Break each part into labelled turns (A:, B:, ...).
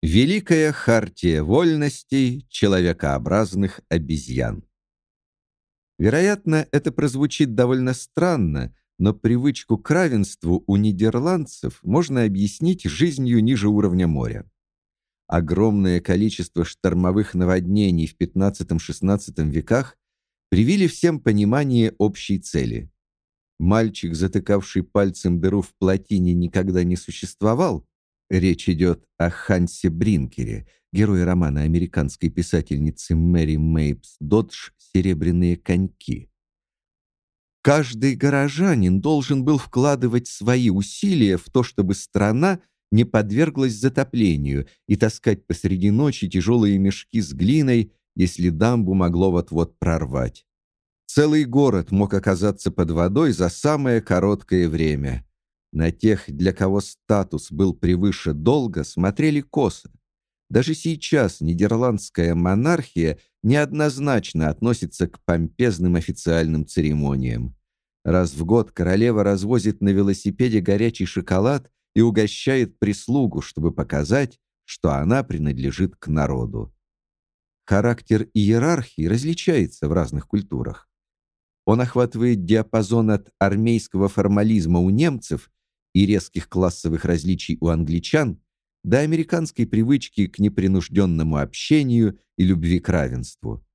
A: Великая хартия вольностей человекообразных обезьян. Вероятно, это прозвучит довольно странно, но привычку к равенству у нидерландцев можно объяснить жизнью ниже уровня моря. Огромное количество штормовых наводнений в XV-XVI веках привили всем понимание общей цели. Мальчик, затыкавший пальцем дыру в плотине, никогда не существовал, Речь идет о Хансе Бринкере, герое романа американской писательницы Мэри Мейпс Додж «Серебряные коньки». Каждый горожанин должен был вкладывать свои усилия в то, чтобы страна не подверглась затоплению и таскать посреди ночи тяжелые мешки с глиной, если дамбу могло вот-вот прорвать. Целый город мог оказаться под водой за самое короткое время. На тех, для кого статус был превыше долга, смотрели косо. Даже сейчас нидерландская монархия неоднозначно относится к помпезным официальным церемониям. Раз в год королева развозит на велосипеде горячий шоколад и угощает прислугу, чтобы показать, что она принадлежит к народу. Характер иерархии различается в разных культурах. Он охватывает диапазон от армейского формализма у немцев и резких классовых различий у англичан до американской привычки к непринужденному общению и любви к равенству.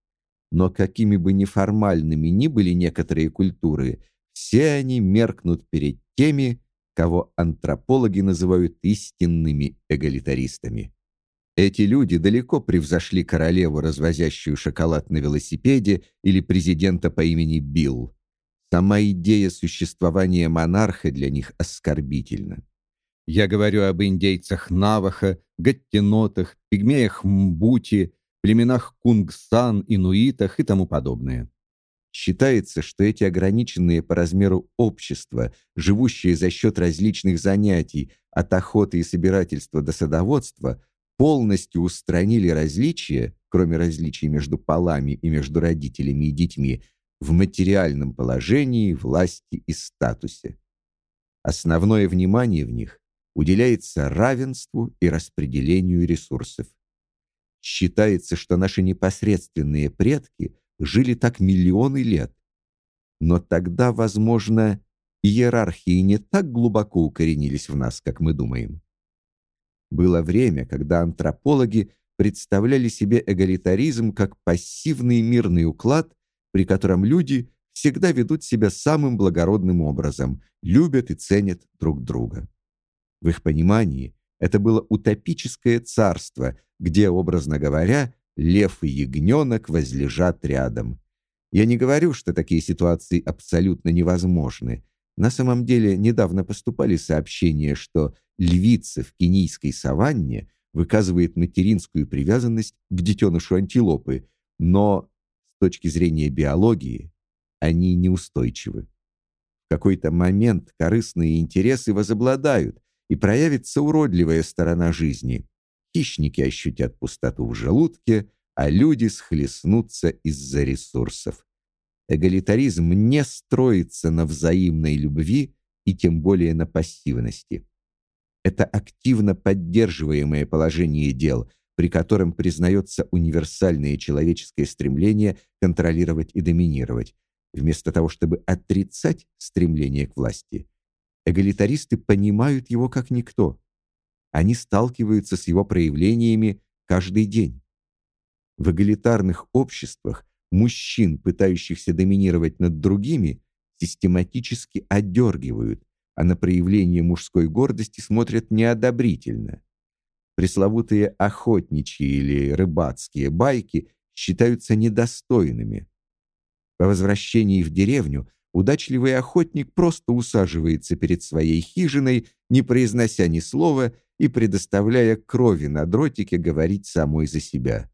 A: Но какими бы неформальными ни были некоторые культуры, все они меркнут перед теми, кого антропологи называют истинными эгалитаристами. Эти люди далеко превзошли королеву, развозящую шоколад на велосипеде, или президента по имени Билл. Сама идея существования монарха для них оскорбительна. Я говорю об индейцах Наваха, гаттенотах, пигмеях Мбути, племенах Кунгсан, инуитах и тому подобное. Считается, что эти ограниченные по размеру общества, живущие за счет различных занятий, от охоты и собирательства до садоводства, полностью устранили различия, кроме различий между полами и между родителями и детьми, в материальном положении, власти и статусе. Основное внимание в них уделяется равенству и распределению ресурсов. Считается, что наши непосредственные предки жили так миллионы лет. Но тогда, возможно, иерархии не так глубоко укоренились в нас, как мы думаем. Было время, когда антропологи представляли себе эгалитаризм как пассивный мирный уклад при котором люди всегда ведут себя самым благородным образом, любят и ценят друг друга. В их понимании это было утопическое царство, где, образно говоря, лев и ягненок возлежат рядом. Я не говорю, что такие ситуации абсолютно невозможны. На самом деле, недавно поступали сообщения, что львица в кенийской саванне выказывает материнскую привязанность к детенышу антилопы, но точки зрения биологии они неустойчивы. В какой-то момент корыстные интересы возобладают, и проявится уродливая сторона жизни. Хищники ощутят пустоту в желудке, а люди схлестнутся из-за ресурсов. Эгалитаризм не строится на взаимной любви и тем более на пассивности. Это активно поддерживаемое положение дел – при котором признается универсальное человеческое стремление контролировать и доминировать, вместо того, чтобы отрицать стремление к власти. Эгалитаристы понимают его как никто. Они сталкиваются с его проявлениями каждый день. В эгалитарных обществах мужчин, пытающихся доминировать над другими, систематически отдергивают, а на проявление мужской гордости смотрят неодобрительно. Пресловутые охотничьи или рыбацкие байки считаются недостойными. По возвращении в деревню удачливый охотник просто усаживается перед своей хижиной, не произнося ни слова и предоставляя крови на дротике говорить самой за себя.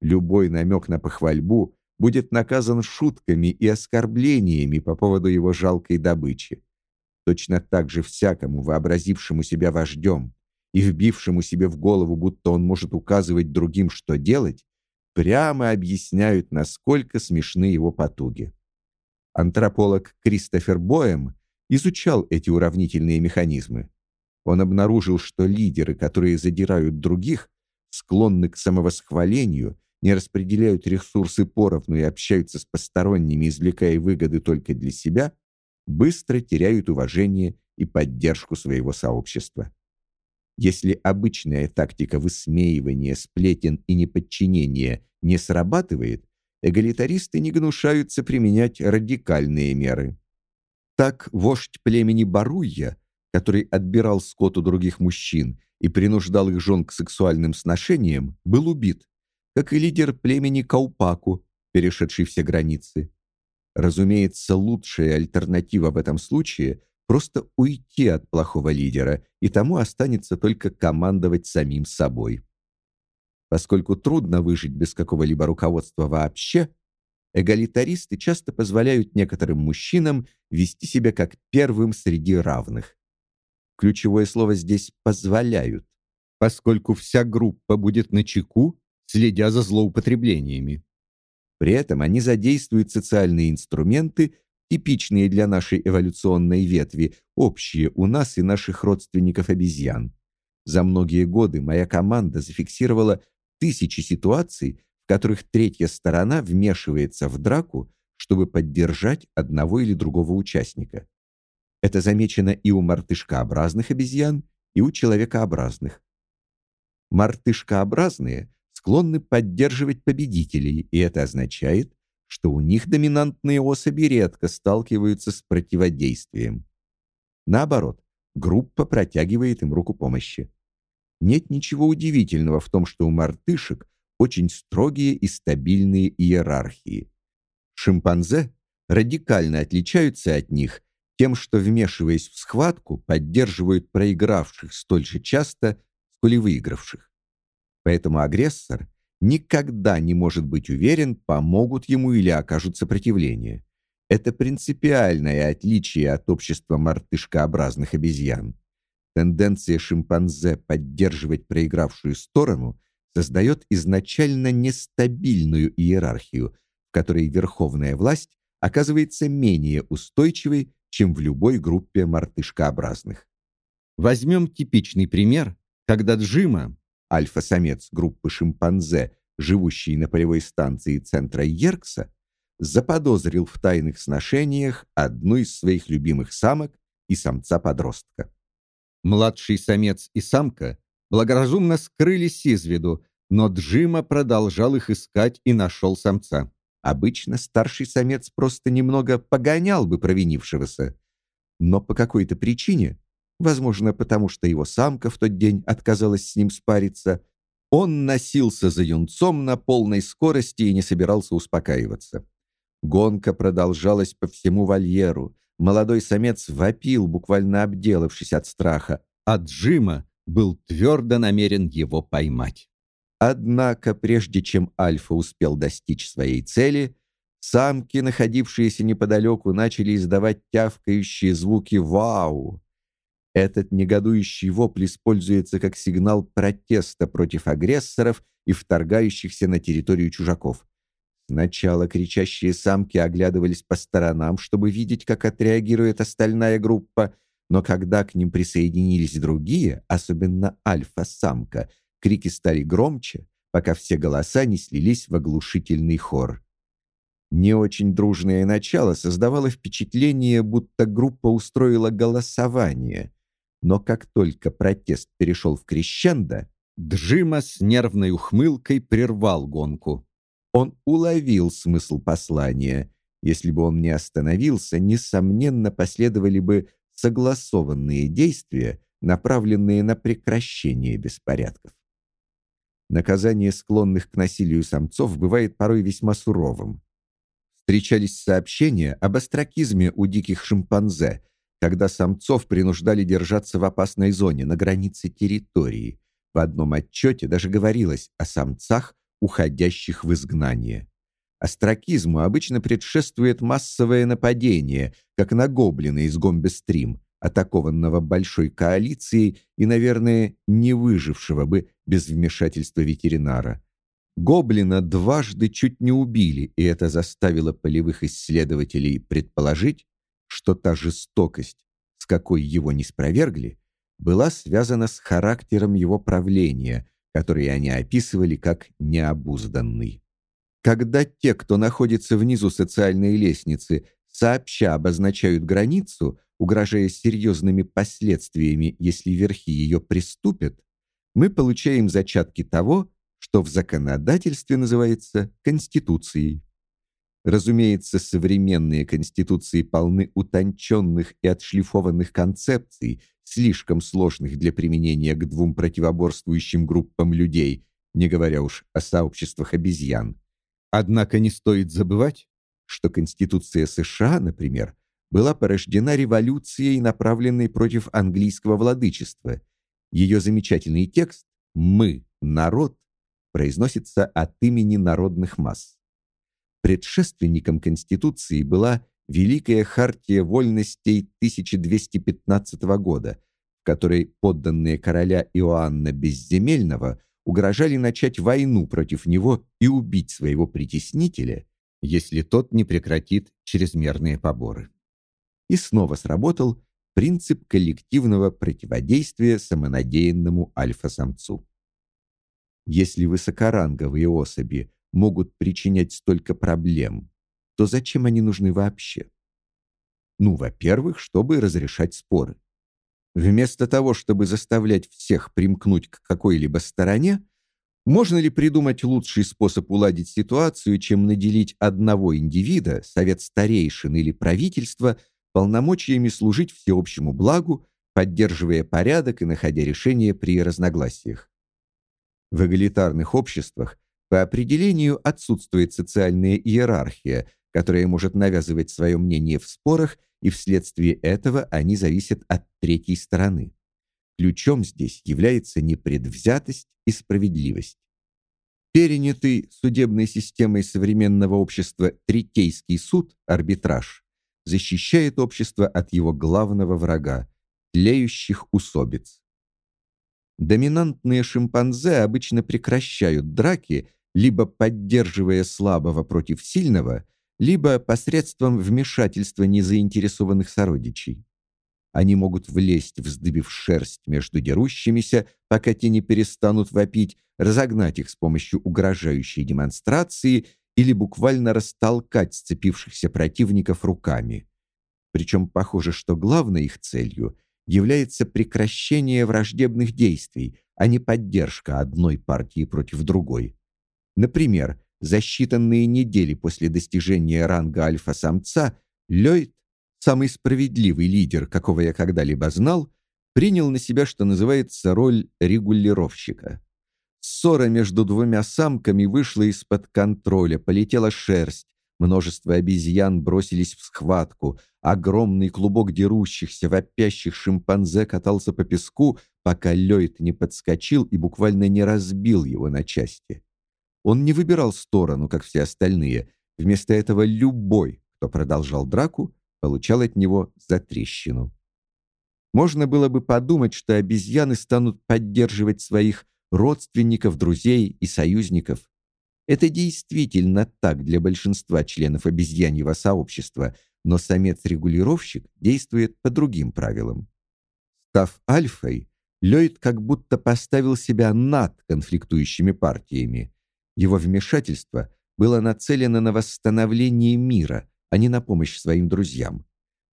A: Любой намек на похвальбу будет наказан шутками и оскорблениями по поводу его жалкой добычи. Точно так же всякому вообразившему себя вождем и вбившему себе в голову, будто он может указывать другим, что делать, прямо объясняют, насколько смешны его потуги. Антрополог Кристофер Боем изучал эти уравнительные механизмы. Он обнаружил, что лидеры, которые задирают других, склонны к самовосхвалению, не распределяют ресурсы поровну и общаются с посторонними, извлекая выгоды только для себя, быстро теряют уважение и поддержку своего сообщества. Если обычная тактика высмеивания, сплетен и неподчинения не срабатывает, эгалитаристы не гнушаются применять радикальные меры. Так вождь племени Баруйя, который отбирал скот у других мужчин и принуждал их жен к сексуальным сношениям, был убит, как и лидер племени Каупаку, перешедший все границы. Разумеется, лучшая альтернатива в этом случае просто уйти от плохого лидера, и тому останется только командовать самим собой. Поскольку трудно выжить без какого-либо руководства вообще, эгалитаристы часто позволяют некоторым мужчинам вести себя как первым среди равных. Ключевое слово здесь позволяют, поскольку вся группа будет на чеку, следя за злоупотреблениями. При этом они задействуют социальные инструменты, типичные для нашей эволюционной ветви, общие у нас и наших родственников обезьян. За многие годы моя команда зафиксировала тысячи ситуаций, в которых третья сторона вмешивается в драку, чтобы поддержать одного или другого участника. Это замечено и у мартышкообразных обезьян, и у человекообразных. Мартышкообразные склонны поддерживать победителей, и это означает, что у них доминантные особи редко сталкиваются с противодействием. Наоборот, группа протягивает им руку помощи. Нет ничего удивительного в том, что у мартышек очень строгие и стабильные иерархии. Шимпанзе радикально отличаются от них тем, что вмешиваясь в схватку, поддерживают проигравших столь же часто, сколь и выигравших. Поэтому агрессор никогда не может быть уверен, помогут ему или окажут сопротивление. Это принципиальное отличие от общества мартышкообразных обезьян. Тенденция шимпанзе поддерживать проигравшую сторону создает изначально нестабильную иерархию, в которой верховная власть оказывается менее устойчивой, чем в любой группе мартышкообразных. Возьмем типичный пример, когда Джима, альфа-самец группы шимпанзе, живущий на полевой станции центра Йеркса, заподозрил в тайных сношениях одну из своих любимых самок и самца-подростка. Младший самец и самка благоразумно скрылись из виду, но Джима продолжал их искать и нашел самца. Обычно старший самец просто немного погонял бы провинившегося, но по какой-то причине, возможно, потому что его самка в тот день отказалась с ним спариться, он носился за юнцом на полной скорости и не собирался успокаиваться. Гонка продолжалась по всему вольеру, Молодой самец вопил, буквально обделавшись от страха, а Джима был твердо намерен его поймать. Однако, прежде чем Альфа успел достичь своей цели, самки, находившиеся неподалеку, начали издавать тявкающие звуки «Вау!». Этот негодующий вопль используется как сигнал протеста против агрессоров и вторгающихся на территорию чужаков. Сначала кричащие самки оглядывались по сторонам, чтобы видеть, как отреагирует остальная группа, но когда к ним присоединились другие, особенно альфа-самка, крики стали громче, пока все голоса не слились в оглушительный хор. Не очень дружное начало создавало впечатление, будто группа устроила голосование, но как только протест перешел в крещендо, Джима с нервной ухмылкой прервал гонку. Он уловил смысл послания. Если бы он не остановился, несомненно, последовали бы согласованные действия, направленные на прекращение беспорядков. Наказание склонных к насилию самцов бывает порой весьма суровым. Встречались сообщения об остракизме у диких шимпанзе, когда самцов принуждали держаться в опасной зоне на границе территории. В одном отчете даже говорилось о самцах, уходящих в изгнание. Остракизму обычно предшествует массовое нападение, как на гоблина из Гомбестрим, атакованного большой коалицией и, наверное, не выжившего бы без вмешательства ветеринара. Гоблина дважды чуть не убили, и это заставило полевых исследователей предположить, что та жестокость, с какой его не спровергли, была связана с характером его правления, который они описывали как необузданный. Когда те, кто находится внизу социальной лестницы, сообща обозначают границу, угрожая серьезными последствиями, если верхи ее приступят, мы получаем зачатки того, что в законодательстве называется конституцией. Разумеется, современные конституции полны утонченных и отшлифованных концепций, слишком сложных для применения к двум противоборствующим группам людей, не говоря уж о сообществах обезьян. Однако не стоит забывать, что Конституция США, например, была порождена революцией, направленной против английского владычества. Ее замечательный текст «Мы, народ» произносится от имени народных масс. Предшественником Конституции была Великая хартия вольностей 1215 года, в которой подданные короля Иоанна Безземельного угрожали начать войну против него и убить своего притеснителя, если тот не прекратит чрезмерные поборы. И снова сработал принцип коллективного противодействия самонадеянному альфа-самцу. Если высокоранговые особи могут причинять столько проблем, то зачем они нужны вообще? Ну, во-первых, чтобы разрешать споры. Вместо того, чтобы заставлять всех примкнуть к какой-либо стороне, можно ли придумать лучший способ уладить ситуацию, чем наделить одного индивида, совет старейшин или правительство полномочиями служить всеобщему благу, поддерживая порядок и находя решения при разногласиях? В эгалитарных обществах по определению отсутствует социальная иерархия, которая может навязывать свое мнение в спорах, и вследствие этого они зависят от третьей стороны. Ключом здесь является непредвзятость и справедливость. Перенятый судебной системой современного общества третейский суд, арбитраж, защищает общество от его главного врага тлеющих усобиц. Доминантные шимпанзе обычно прекращают драки либо поддерживая слабого против сильного, либо посредством вмешательства незаинтересованных сородичей. Они могут влезть, вздыбив шерсть между дерущимися, пока те не перестанут вопить, разогнать их с помощью угрожающей демонстрации или буквально растолкать сцепившихся противников руками. Причем похоже, что главной их целью является прекращение враждебных действий, а не поддержка одной партии против другой. Например, за считанные недели после достижения ранга альфа-самца Ллойд, самый справедливый лидер, какого я когда-либо знал, принял на себя, что называется, роль регулировщика. Ссора между двумя самками вышла из-под контроля, полетела шерсть, множество обезьян бросились в схватку, огромный клубок дерущихся, вопящих шимпанзе катался по песку, пока Ллойд не подскочил и буквально не разбил его на части. Он не выбирал сторону, как все остальные. Вместо этого любой, кто продолжал драку, получал от него затрещину. Можно было бы подумать, что обезьяны станут поддерживать своих родственников, друзей и союзников. Это действительно так для большинства членов обезьяньего сообщества, но самец-регулировщик действует по другим правилам. Став альфой, Ллойд как будто поставил себя над конфликтующими партиями. Его вмешательство было нацелено на восстановление мира, а не на помощь своим друзьям.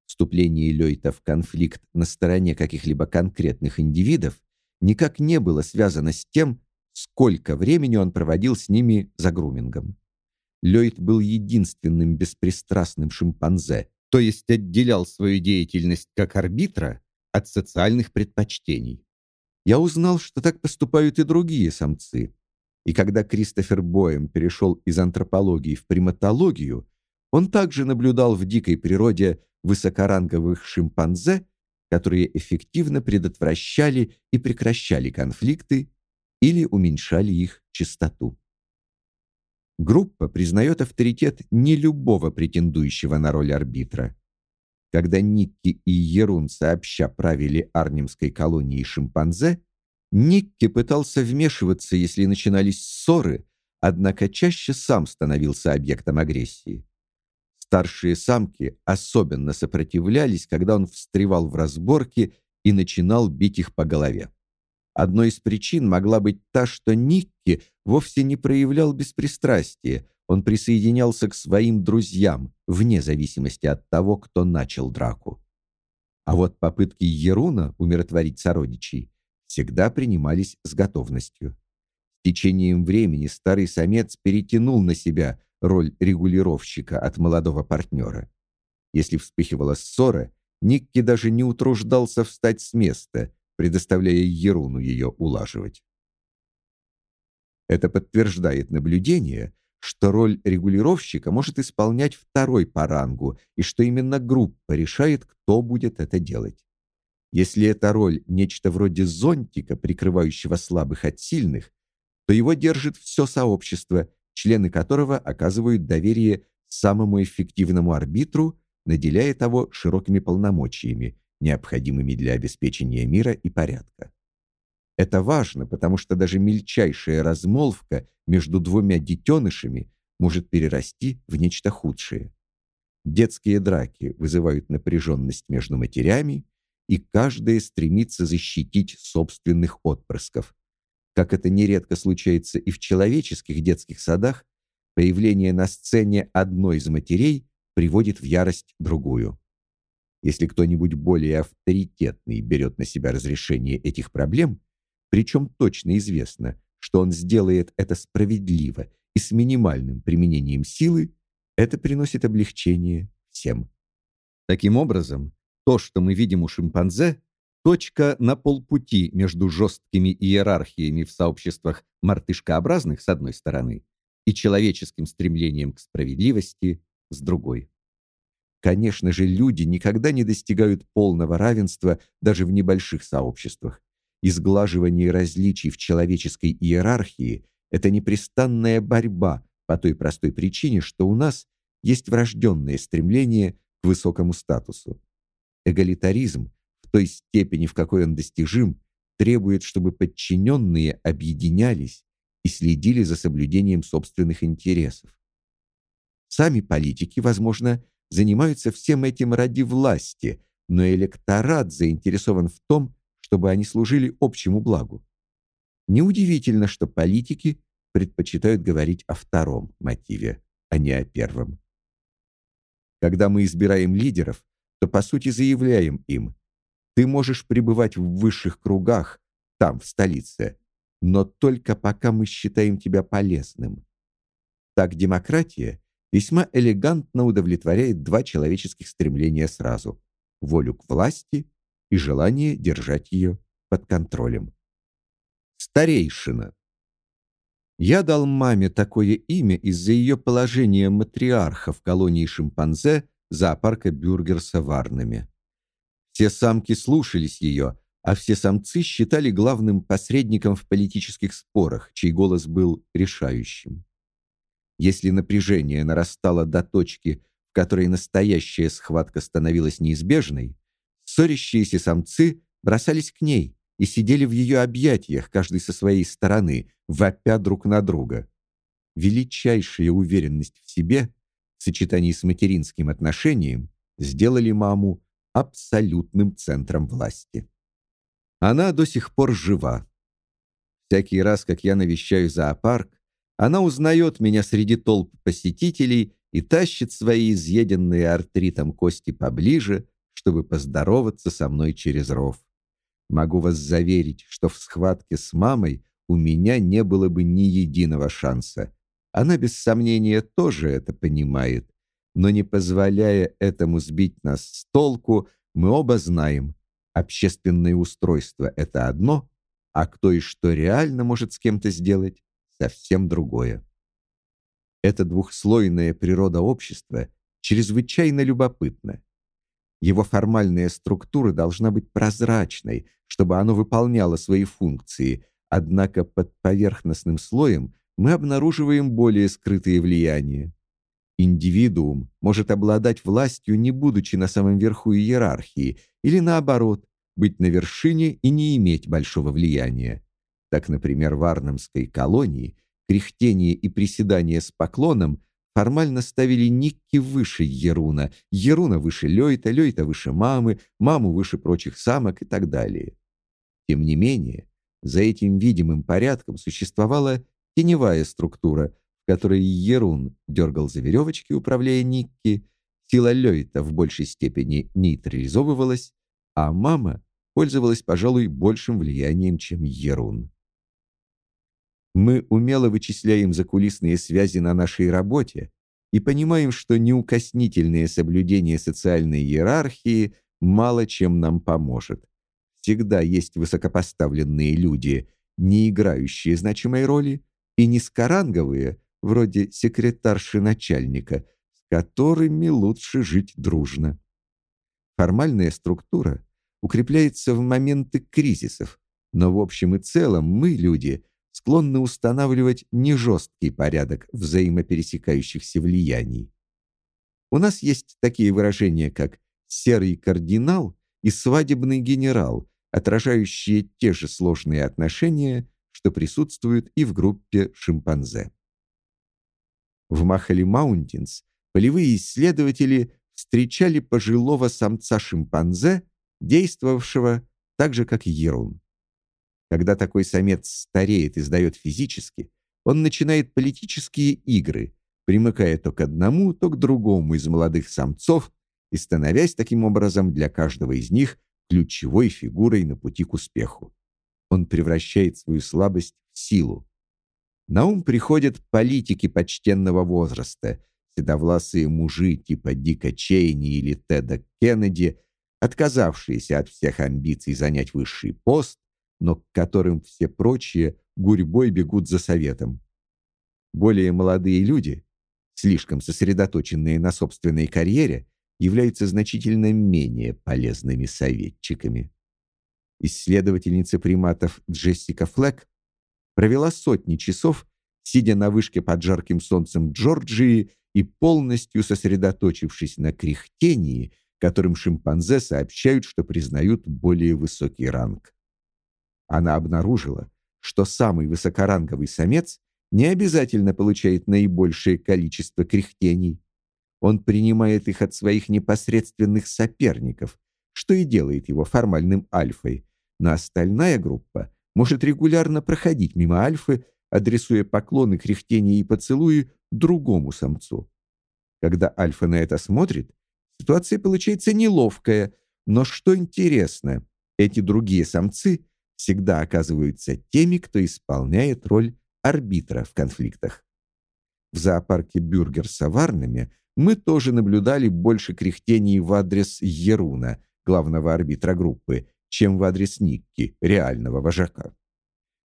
A: Вступление Лёйта в конфликт на стороне каких-либо конкретных индивидов никак не было связано с тем, сколько времени он проводил с ними за грумингом. Лёйт был единственным беспристрастным шимпанзе, то есть отделял свою деятельность как арбитра от социальных предпочтений. Я узнал, что так поступают и другие самцы, и когда Кристофер Боем перешел из антропологии в приматологию, он также наблюдал в дикой природе высокоранговых шимпанзе, которые эффективно предотвращали и прекращали конфликты или уменьшали их частоту. Группа признает авторитет не любого претендующего на роль арбитра. Когда Никки и Ерун сообща правили арнимской колонией шимпанзе, Никки пытался вмешиваться, если начинались ссоры, однако чаще сам становился объектом агрессии. Старшие самки особенно сопротивлялись, когда он встревал в разборки и начинал бить их по голове. Одной из причин могла быть та, что Никки вовсе не проявлял беспристрастия, он присоединялся к своим друзьям, вне зависимости от того, кто начал драку. А вот попытки Еруна умиротворить сородичей всегда принимались с готовностью. С течением времени старый самец перетянул на себя роль регулировщика от молодого партнера. Если вспыхивала ссора, Никки даже не утруждался встать с места, предоставляя Еруну ее улаживать. Это подтверждает наблюдение, что роль регулировщика может исполнять второй по рангу, и что именно группа решает, кто будет это делать. Если эта роль нечто вроде зонтика, прикрывающего слабых от сильных, то его держит все сообщество, члены которого оказывают доверие самому эффективному арбитру, наделяя того широкими полномочиями, необходимыми для обеспечения мира и порядка. Это важно, потому что даже мельчайшая размолвка между двумя детенышами может перерасти в нечто худшее. Детские драки вызывают напряженность между матерями, и каждая стремится защитить собственных отпрысков. Как это нередко случается и в человеческих детских садах, появление на сцене одной из матерей приводит в ярость другую. Если кто-нибудь более авторитетный берет на себя разрешение этих проблем, причем точно известно, что он сделает это справедливо и с минимальным применением силы, это приносит облегчение всем. Таким образом, то, что мы видим у шимпанзе, точка на полпути между жесткими иерархиями в сообществах мартышкообразных с одной стороны и человеческим стремлением к справедливости с другой. Конечно же, люди никогда не достигают полного равенства даже в небольших сообществах. Изглаживание различий в человеческой иерархии это непрестанная борьба по той простой причине, что у нас есть врожденное стремление к высокому статусу. Эгалитаризм в той степени, в какой он достижим, требует, чтобы подчиненные объединялись и следили за соблюдением собственных интересов. Сами политики, возможно, занимаются всем этим ради власти, но электорат заинтересован в том, чтобы они служили общему благу. Неудивительно, что политики предпочитают говорить о втором мотиве, а не о первом. Когда мы избираем лидеров, то по сути заявляем им: ты можешь пребывать в высших кругах там, в столице, но только пока мы считаем тебя полезным. Так демократия весьма элегантно удовлетворяет два человеческих стремления сразу: волю к власти и желание держать ее под контролем. Старейшина. Я дал маме такое имя из-за ее положения матриарха в колонии шимпанзе зоопарка Бюргерса в Арнеме. Все самки слушались ее, а все самцы считали главным посредником в политических спорах, чей голос был решающим. Если напряжение нарастало до точки, в которой настоящая схватка становилась неизбежной, Ссорящиеся самцы бросались к ней и сидели в ее объятиях, каждый со своей стороны, вопя друг на друга. Величайшая уверенность в себе в сочетании с материнским отношением сделали маму абсолютным центром власти. Она до сих пор жива. Всякий раз, как я навещаю зоопарк, она узнает меня среди толп посетителей и тащит свои изъеденные артритом кости поближе, чтобы поздороваться со мной через ров. Могу вас заверить, что в схватке с мамой у меня не было бы ни единого шанса. Она без сомнения тоже это понимает, но не позволяя этому сбить нас с толку, мы оба знаем, общественное устройство это одно, а кто и что реально может с кем-то сделать совсем другое. Эта двухслойная природа общества чрезвычайно любопытна. Его формальная структура должна быть прозрачной, чтобы оно выполняло свои функции, однако под поверхностным слоем мы обнаруживаем более скрытые влияния. Индивидуум может обладать властью, не будучи на самом верху иерархии, или наоборот, быть на вершине и не иметь большого влияния. Так, например, в Арнемской колонии кряхтение и приседание с поклоном формально ставили Никки выше Еруна, Еруна выше Лёйта, Лёйта выше мамы, маму выше прочих самок и так далее. Тем не менее, за этим видимым порядком существовала теневая структура, в которой Ерун дергал за веревочки, управляя Никки, сила Лёйта в большей степени нейтрализовывалась, а мама пользовалась, пожалуй, большим влиянием, чем Ерун. Мы умело вычисляем закулисные связи на нашей работе и понимаем, что неукоснительное соблюдение социальной иерархии мало чем нам поможет. Всегда есть высокопоставленные люди, не играющие значимой роли, и низкоранговые, вроде секретарши начальника, с которыми лучше жить дружно. Формальная структура укрепляется в моменты кризисов, но в общем и целом мы, люди, склонны устанавливать не жесткий порядок взаимопересекающихся влияний. У нас есть такие выражения, как «серый кардинал» и «свадебный генерал», отражающие те же сложные отношения, что присутствуют и в группе шимпанзе. В Махали Маунтинс полевые исследователи встречали пожилого самца шимпанзе, действовавшего так же, как Ерун. Когда такой самец стареет и сдает физически, он начинает политические игры, примыкая то к одному, то к другому из молодых самцов и становясь таким образом для каждого из них ключевой фигурой на пути к успеху. Он превращает свою слабость в силу. На ум приходят политики почтенного возраста, седовласые мужи типа Дика Чейни или Теда Кеннеди, отказавшиеся от всех амбиций занять высший пост, но к которым все прочие гурьбой бегут за советом. Более молодые люди, слишком сосредоточенные на собственной карьере, являются значительно менее полезными советчиками. Исследовательница приматов Джессика Флэк провела сотни часов, сидя на вышке под жарким солнцем Джорджии и полностью сосредоточившись на кряхтении, которым шимпанзе сообщают, что признают более высокий ранг. Она обнаружила, что самый высокоранговый самец не обязательно получает наибольшее количество кряхтений. Он принимает их от своих непосредственных соперников, что и делает его формальным альфой. Но остальная группа может регулярно проходить мимо альфы, адресуя поклоны, кряхтения и поцелуи другому самцу. Когда альфа на это смотрит, ситуация получается неловкая, но что интересно, эти другие самцы всегда оказываются теми, кто исполняет роль арбитра в конфликтах. В зоопарке Бюргер с Аварными мы тоже наблюдали больше кряхтений в адрес Еруна, главного арбитра группы, чем в адрес Никки, реального вожака.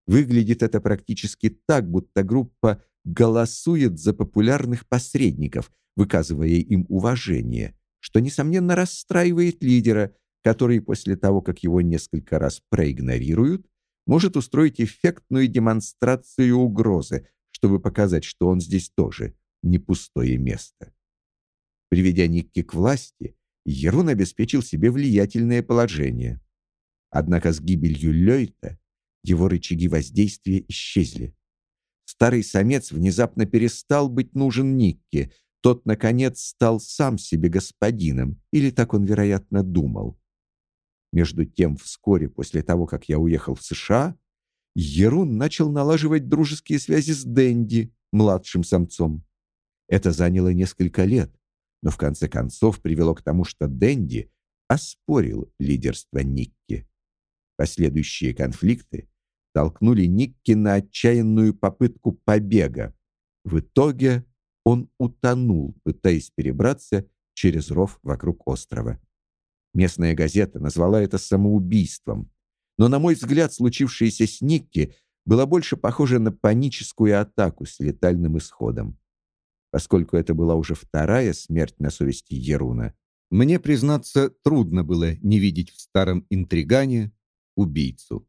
A: Выглядит это практически так, будто группа голосует за популярных посредников, выказывая им уважение, что несомненно расстраивает лидера, который после того, как его несколько раз проигнорируют, может устроить эффектную демонстрацию угрозы, чтобы показать, что он здесь тоже не пустое место. Приведя Никки к власти, Ерун обеспечил себе влиятельное положение. Однако с гибелью Лёйта его рычаги воздействия исчезли. Старый самец внезапно перестал быть нужен Никке, тот, наконец, стал сам себе господином, или так он, вероятно, думал. Между тем, вскоре после того, как я уехал в США, Ерун начал налаживать дружеские связи с Дэнди, младшим самцом. Это заняло несколько лет, но в конце концов привело к тому, что Дэнди оспорил лидерство Никки. Последующие конфликты толкнули Никки на отчаянную попытку побега. В итоге он утонул, пытаясь перебраться через ров вокруг острова. Местная газета назвала это самоубийством. Но, на мой взгляд, случившееся с Никки было больше похоже на паническую атаку с летальным исходом. Поскольку это была уже вторая смерть на совести Еруна, мне, признаться, трудно было не видеть в старом интригане убийцу.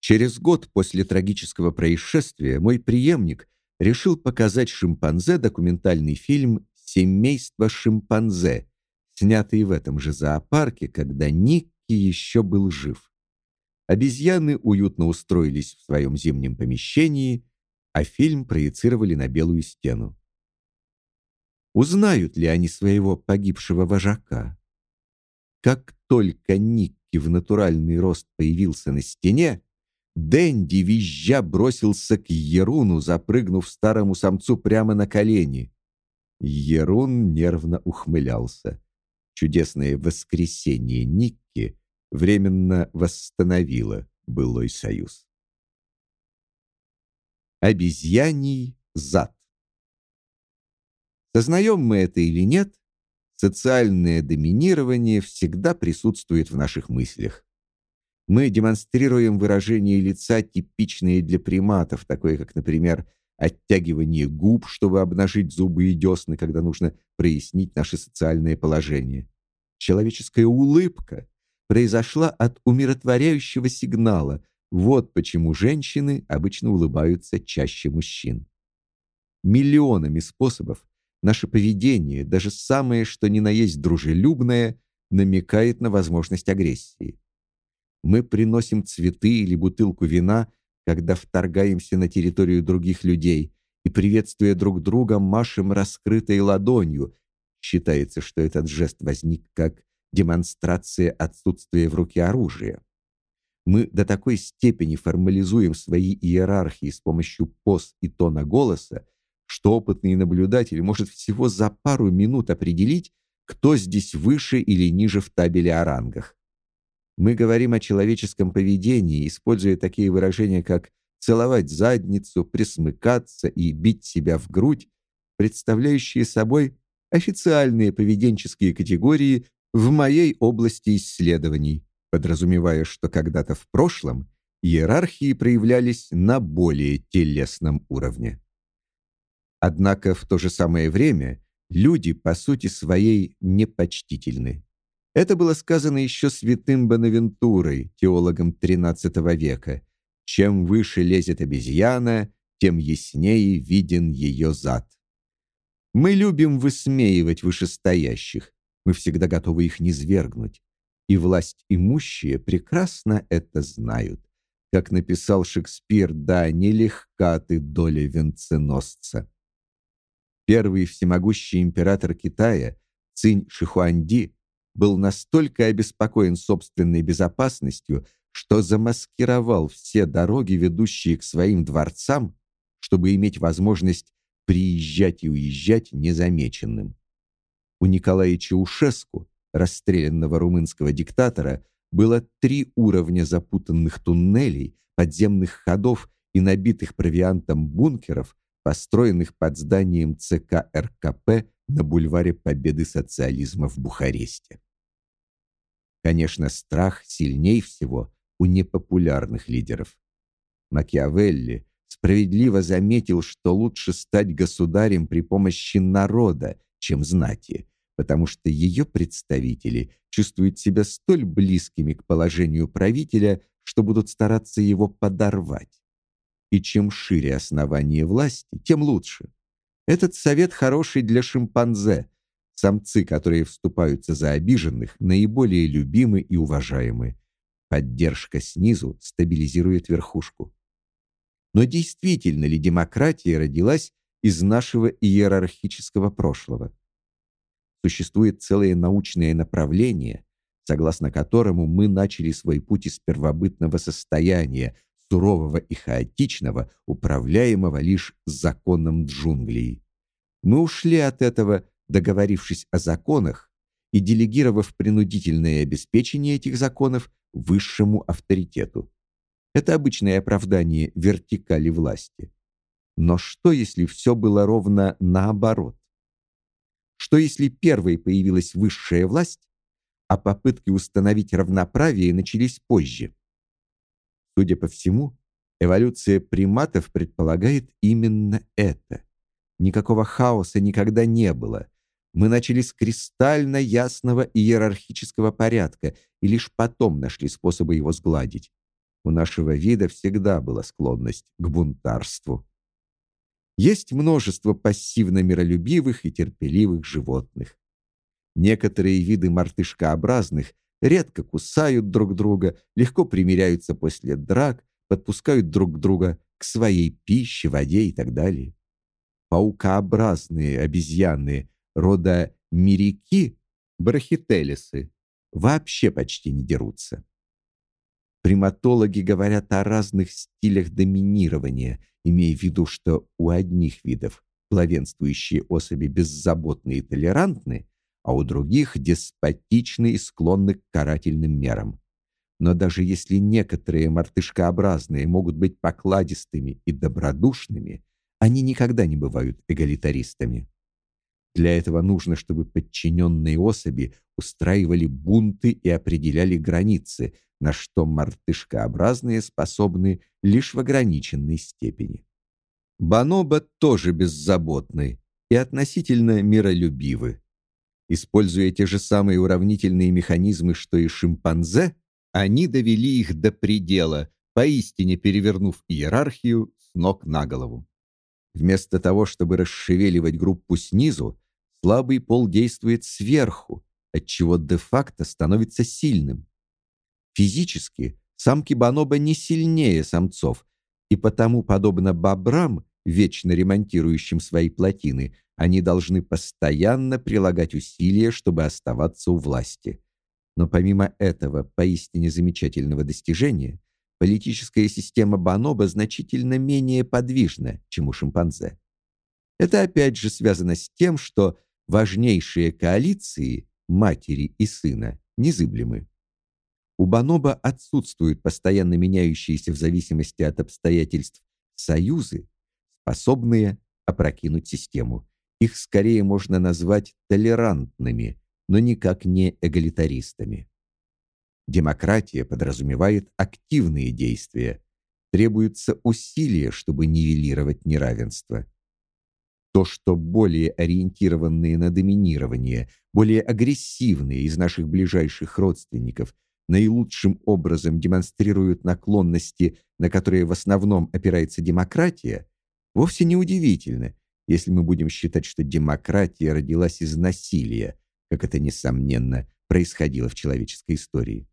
A: Через год после трагического происшествия мой преемник решил показать шимпанзе документальный фильм «Семейство шимпанзе», снятый в этом же зоопарке, когда Никки еще был жив. Обезьяны уютно устроились в своем зимнем помещении, а фильм проецировали на белую стену. Узнают ли они своего погибшего вожака? Как только Никки в натуральный рост появился на стене, Дэнди визжа бросился к Еруну, запрыгнув старому самцу прямо на колени. Ерун нервно ухмылялся. Чудесное воскресение Никки временно восстановило былой союз. Обезьяний зад. Сознаем мы это или нет, социальное доминирование всегда присутствует в наших мыслях. Мы демонстрируем выражения лица, типичные для приматов, такое как, например, оттягивание губ, чтобы обнажить зубы и десны, когда нужно прояснить наше социальное положение. Человеческая улыбка произошла от умиротворяющего сигнала. Вот почему женщины обычно улыбаются чаще мужчин. Миллионами способов наше поведение, даже самое что ни на есть дружелюбное, намекает на возможность агрессии. Мы приносим цветы или бутылку вина, когда вторгаемся на территорию других людей и приветствуя друг друга машем раскрытой ладонью. Считается, что этот жест возник как демонстрация отсутствия в руке оружия. Мы до такой степени формализуем свои иерархии с помощью поз и тона голоса, что опытный наблюдатель может всего за пару минут определить, кто здесь выше или ниже в табеле о рангах. Мы говорим о человеческом поведении, используя такие выражения, как целовать задницу, присмыкаться и бить себя в грудь, представляющие собой официальные поведенческие категории в моей области исследований, подразумевая, что когда-то в прошлом иерархии проявлялись на более телесном уровне. Однако в то же самое время люди по сути своей непочтительны. Это было сказано еще святым Бонавентурой, теологом XIII века. Чем выше лезет обезьяна, тем яснее виден ее зад. Мы любим высмеивать вышестоящих, мы всегда готовы их низвергнуть. И власть имущие прекрасно это знают. Как написал Шекспир, да, нелегка ты доля венценосца. Первый всемогущий император Китая, Цинь Шихуанди, был настолько обеспокоен собственной безопасностью, что замаскировал все дороги, ведущие к своим дворцам, чтобы иметь возможность приезжать и уезжать незамеченным. У Николая Чаушеску, расстрелянного румынского диктатора, было три уровня запутанных туннелей, подземных ходов и набитых провиантом бункеров, построенных под зданием ЦК РКП на бульваре Победы социализма в Бухаресте. Конечно, страх сильней всего у непопулярных лидеров. Макиавелли справедливо заметил, что лучше стать государем при помощи народа, чем знати, потому что ее представители чувствуют себя столь близкими к положению правителя, что будут стараться его подорвать. И чем шире основание власти, тем лучше. Этот совет хороший для шимпанзе, Самцы, которые вступаются за обиженных, наиболее любимы и уважаемы. Поддержка снизу стабилизирует верхушку. Но действительно ли демократия родилась из нашего иерархического прошлого? Существует целое научное направление, согласно которому мы начали свой путь из первобытного состояния, сурового и хаотичного, управляемого лишь законом джунглей. Мы ушли от этого договорившись о законах и делегировав принудительное обеспечение этих законов высшему авторитету. Это обычное оправдание вертикали власти. Но что, если все было ровно наоборот? Что, если первой появилась высшая власть, а попытки установить равноправие начались позже? Судя по всему, эволюция приматов предполагает именно это. Никакого хаоса никогда не было, мы начали с кристально ясного иерархического порядка и лишь потом нашли способы его сгладить. У нашего вида всегда была склонность к бунтарству. Есть множество пассивно миролюбивых и терпеливых животных. Некоторые виды мартышкообразных редко кусают друг друга, легко примиряются после драк, подпускают друг друга к своей пище, воде и так далее. Паукообразные обезьяны рода мирики, брахителисы, вообще почти не дерутся. Приматологи говорят о разных стилях доминирования, имея в виду, что у одних видов главенствующие особи беззаботны и толерантны, а у других деспотичны и склонны к карательным мерам. Но даже если некоторые мартышкообразные могут быть покладистыми и добродушными, они никогда не бывают эгалитаристами. Для этого нужно, чтобы подчиненные особи устраивали бунты и определяли границы, на что мартышкообразные способны лишь в ограниченной степени. Бонобо тоже беззаботны и относительно миролюбивы. Используя те же самые уравнительные механизмы, что и шимпанзе, они довели их до предела, поистине перевернув иерархию с ног на голову. Вместо того, чтобы расшевеливать группу снизу, слабый пол действует сверху, отчего де-факто становится сильным. Физически самки бонобо не сильнее самцов, и потому, подобно бобрам, вечно ремонтирующим свои плотины, они должны постоянно прилагать усилия, чтобы оставаться у власти. Но помимо этого поистине замечательного достижения, политическая система бонобо значительно менее подвижна, чем у шимпанзе. Это опять же связано с тем, что важнейшие коалиции матери и сына незыблемы. У бонобо отсутствуют постоянно меняющиеся в зависимости от обстоятельств союзы, способные опрокинуть систему. Их скорее можно назвать толерантными, но никак не эгалитаристами. Демократия подразумевает активные действия, требуются усилия, чтобы нивелировать неравенство. То, что более ориентированные на доминирование, более агрессивные из наших ближайших родственников наилучшим образом демонстрируют наклонности, на которые в основном опирается демократия, вовсе не удивительно, если мы будем считать, что демократия родилась из насилия, как это несомненно происходило в человеческой истории.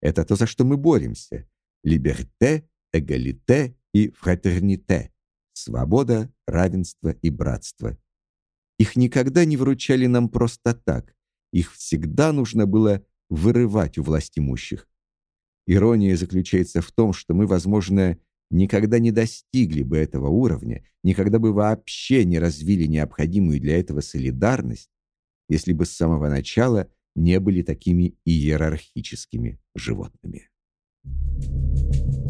A: Это то, за что мы боремся: либерте, эгалите и фратерните. Свобода, равенство и братство. Их никогда не вручали нам просто так. Их всегда нужно было вырывать у властимущих. Ирония заключается в том, что мы, возможно, никогда не достигли бы этого уровня, никогда бы вообще не развили необходимую для этого солидарность, если бы с самого начала не были такими иерархическими животными. Thank you.